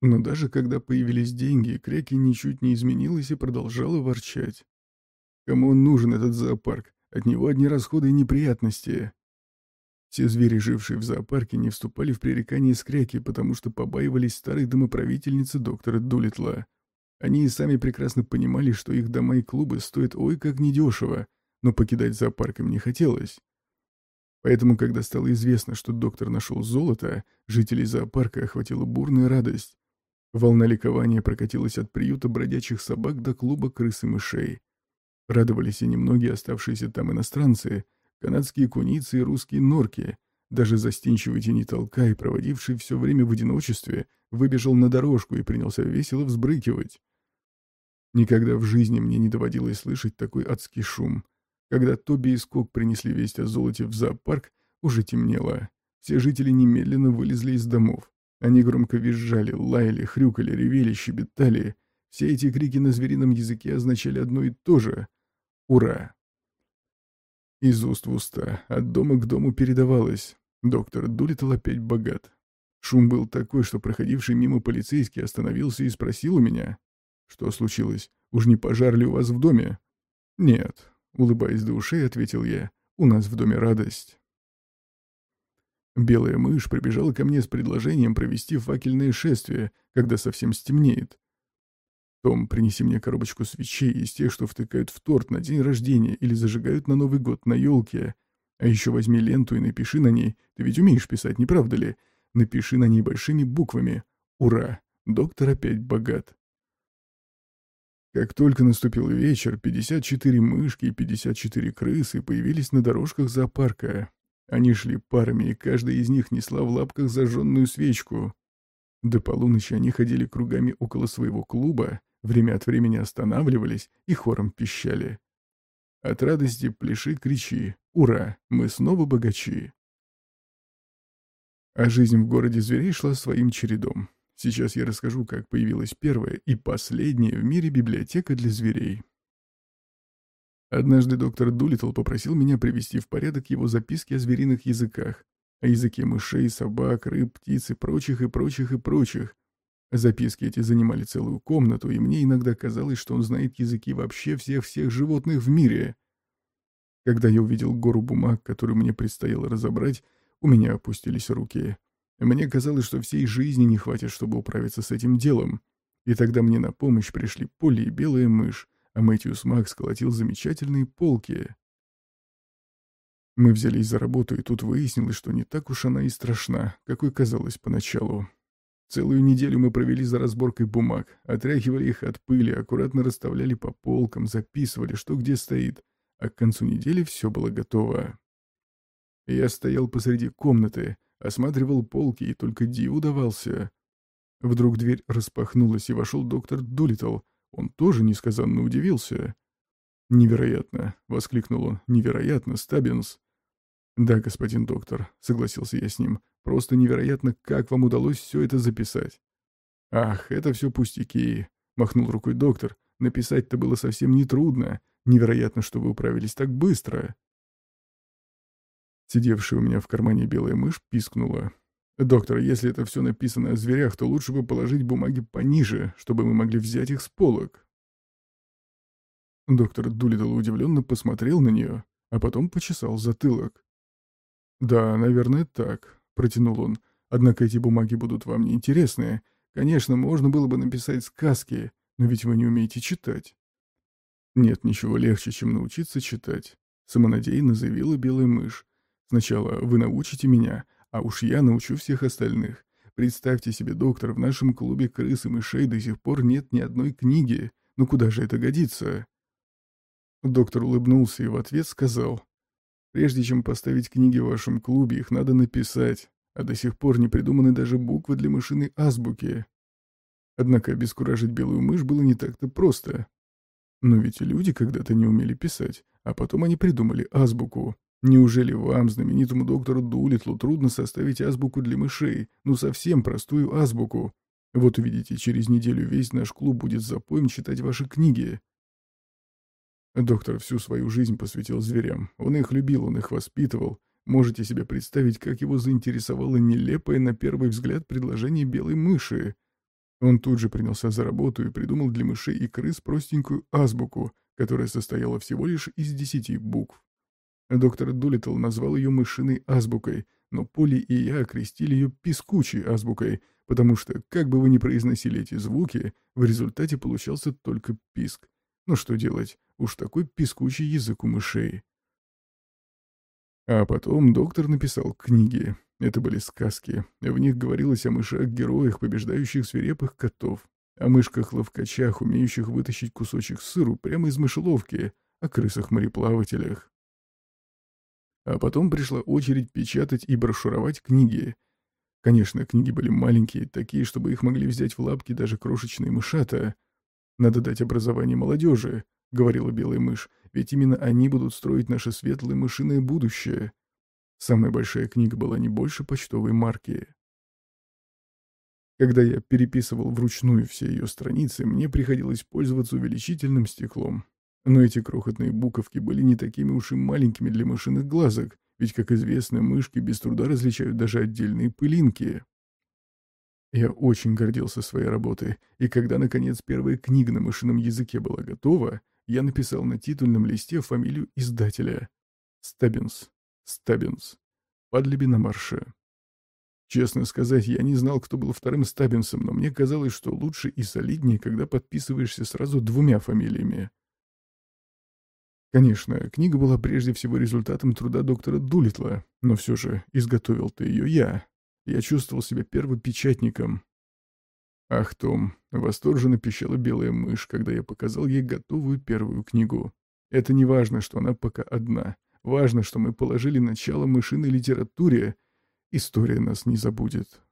Но даже когда появились деньги, Кряки ничуть не изменилась и продолжала ворчать. Кому он нужен, этот зоопарк? От него одни расходы и неприятности. Все звери, жившие в зоопарке, не вступали в пререкание с Кряки, потому что побаивались старой домоправительницы доктора Дулитла. Они и сами прекрасно понимали, что их дома и клубы стоят ой как недешево, но покидать зоопарк им не хотелось. Поэтому, когда стало известно, что доктор нашел золото, жителей зоопарка охватила бурная радость. Волна ликования прокатилась от приюта бродячих собак до клуба крыс и мышей. Радовались и немногие оставшиеся там иностранцы, канадские куницы и русские норки. Даже застенчивый тени толка и проводивший все время в одиночестве, выбежал на дорожку и принялся весело взбрыкивать. Никогда в жизни мне не доводилось слышать такой адский шум. Когда Тоби и Скок принесли весть о золоте в зоопарк, уже темнело. Все жители немедленно вылезли из домов. Они громко визжали, лаяли, хрюкали, ревели, щебетали. Все эти крики на зверином языке означали одно и то же — «Ура!». Из уст в уста, от дома к дому передавалось. Доктор Дулиттл опять богат. Шум был такой, что проходивший мимо полицейский остановился и спросил у меня. «Что случилось? Уж не пожар ли у вас в доме?» «Нет», — улыбаясь до ушей, ответил я. «У нас в доме радость». Белая мышь прибежала ко мне с предложением провести факельное шествие, когда совсем стемнеет. «Том, принеси мне коробочку свечей из тех, что втыкают в торт на день рождения или зажигают на Новый год на елке. А еще возьми ленту и напиши на ней, ты ведь умеешь писать, не правда ли? Напиши на ней большими буквами. Ура! Доктор опять богат». Как только наступил вечер, 54 мышки и 54 крысы появились на дорожках зоопарка. Они шли парами, и каждая из них несла в лапках зажженную свечку. До полуночи они ходили кругами около своего клуба, время от времени останавливались и хором пищали. От радости пляши кричи «Ура! Мы снова богачи!» А жизнь в городе зверей шла своим чередом. Сейчас я расскажу, как появилась первая и последняя в мире библиотека для зверей. Однажды доктор Дулитл попросил меня привести в порядок его записки о звериных языках, о языке мышей, собак, рыб, птиц и прочих, и прочих, и прочих. Записки эти занимали целую комнату, и мне иногда казалось, что он знает языки вообще всех-всех животных в мире. Когда я увидел гору бумаг, которую мне предстояло разобрать, у меня опустились руки. Мне казалось, что всей жизни не хватит, чтобы управиться с этим делом. И тогда мне на помощь пришли Полли и Белая мышь, а Мэтью Смак сколотил замечательные полки. Мы взялись за работу, и тут выяснилось, что не так уж она и страшна, какой казалось поначалу. Целую неделю мы провели за разборкой бумаг, отряхивали их от пыли, аккуратно расставляли по полкам, записывали, что где стоит, а к концу недели все было готово. Я стоял посреди комнаты, осматривал полки и только диву давался. Вдруг дверь распахнулась, и вошел доктор Дулитл. Он тоже несказанно удивился. «Невероятно!» — воскликнул он. «Невероятно, Стаббинс!» «Да, господин доктор», — согласился я с ним. «Просто невероятно, как вам удалось все это записать». «Ах, это все пустяки», — махнул рукой доктор. «Написать-то было совсем нетрудно. Невероятно, что вы управились так быстро». Сидевшая у меня в кармане белая мышь пискнула. «Доктор, если это все написано о зверях, то лучше бы положить бумаги пониже, чтобы мы могли взять их с полок». Доктор Дулитл удивленно посмотрел на нее, а потом почесал затылок. «Да, наверное, так», — протянул он. «Однако эти бумаги будут вам неинтересны. Конечно, можно было бы написать сказки, но ведь вы не умеете читать». «Нет ничего легче, чем научиться читать», — самонадеянно заявила белая мышь. Сначала вы научите меня, а уж я научу всех остальных. Представьте себе, доктор, в нашем клубе крыс и мышей до сих пор нет ни одной книги. Ну куда же это годится?» Доктор улыбнулся и в ответ сказал, «Прежде чем поставить книги в вашем клубе, их надо написать, а до сих пор не придуманы даже буквы для мышиной азбуки». Однако обескуражить белую мышь было не так-то просто. Но ведь и люди когда-то не умели писать, а потом они придумали азбуку. Неужели вам, знаменитому доктору Дулитлу, трудно составить азбуку для мышей? Ну, совсем простую азбуку. Вот увидите, через неделю весь наш клуб будет запоем читать ваши книги. Доктор всю свою жизнь посвятил зверям. Он их любил, он их воспитывал. Можете себе представить, как его заинтересовало нелепое на первый взгляд предложение белой мыши? Он тут же принялся за работу и придумал для мышей и крыс простенькую азбуку, которая состояла всего лишь из десяти букв. Доктор Дулиттл назвал ее мышиной азбукой, но Поли и я окрестили ее пескучей азбукой, потому что, как бы вы ни произносили эти звуки, в результате получался только писк. Ну что делать, уж такой пескучий язык у мышей. А потом доктор написал книги. Это были сказки. В них говорилось о мышах-героях, побеждающих свирепых котов, о мышках-ловкачах, умеющих вытащить кусочек сыру прямо из мышеловки, о крысах-мореплавателях. А потом пришла очередь печатать и брошюровать книги. Конечно, книги были маленькие, такие, чтобы их могли взять в лапки даже крошечные мышата. «Надо дать образование молодежи», — говорила белая мышь, «ведь именно они будут строить наше светлое мышиное будущее». Самая большая книга была не больше почтовой марки. Когда я переписывал вручную все ее страницы, мне приходилось пользоваться увеличительным стеклом. Но эти крохотные буковки были не такими уж и маленькими для мышиных глазок, ведь, как известно, мышки без труда различают даже отдельные пылинки. Я очень гордился своей работой, и когда, наконец, первая книга на мышином языке была готова, я написал на титульном листе фамилию издателя. Стаббинс. Стаббинс. Падлиби на марше. Честно сказать, я не знал, кто был вторым Стаббинсом, но мне казалось, что лучше и солиднее, когда подписываешься сразу двумя фамилиями. Конечно, книга была прежде всего результатом труда доктора Дулитла, но все же изготовил-то ее я. Я чувствовал себя первопечатником. Ах, Том, восторженно пищала белая мышь, когда я показал ей готовую первую книгу. Это не важно, что она пока одна. Важно, что мы положили начало мышиной литературе. История нас не забудет.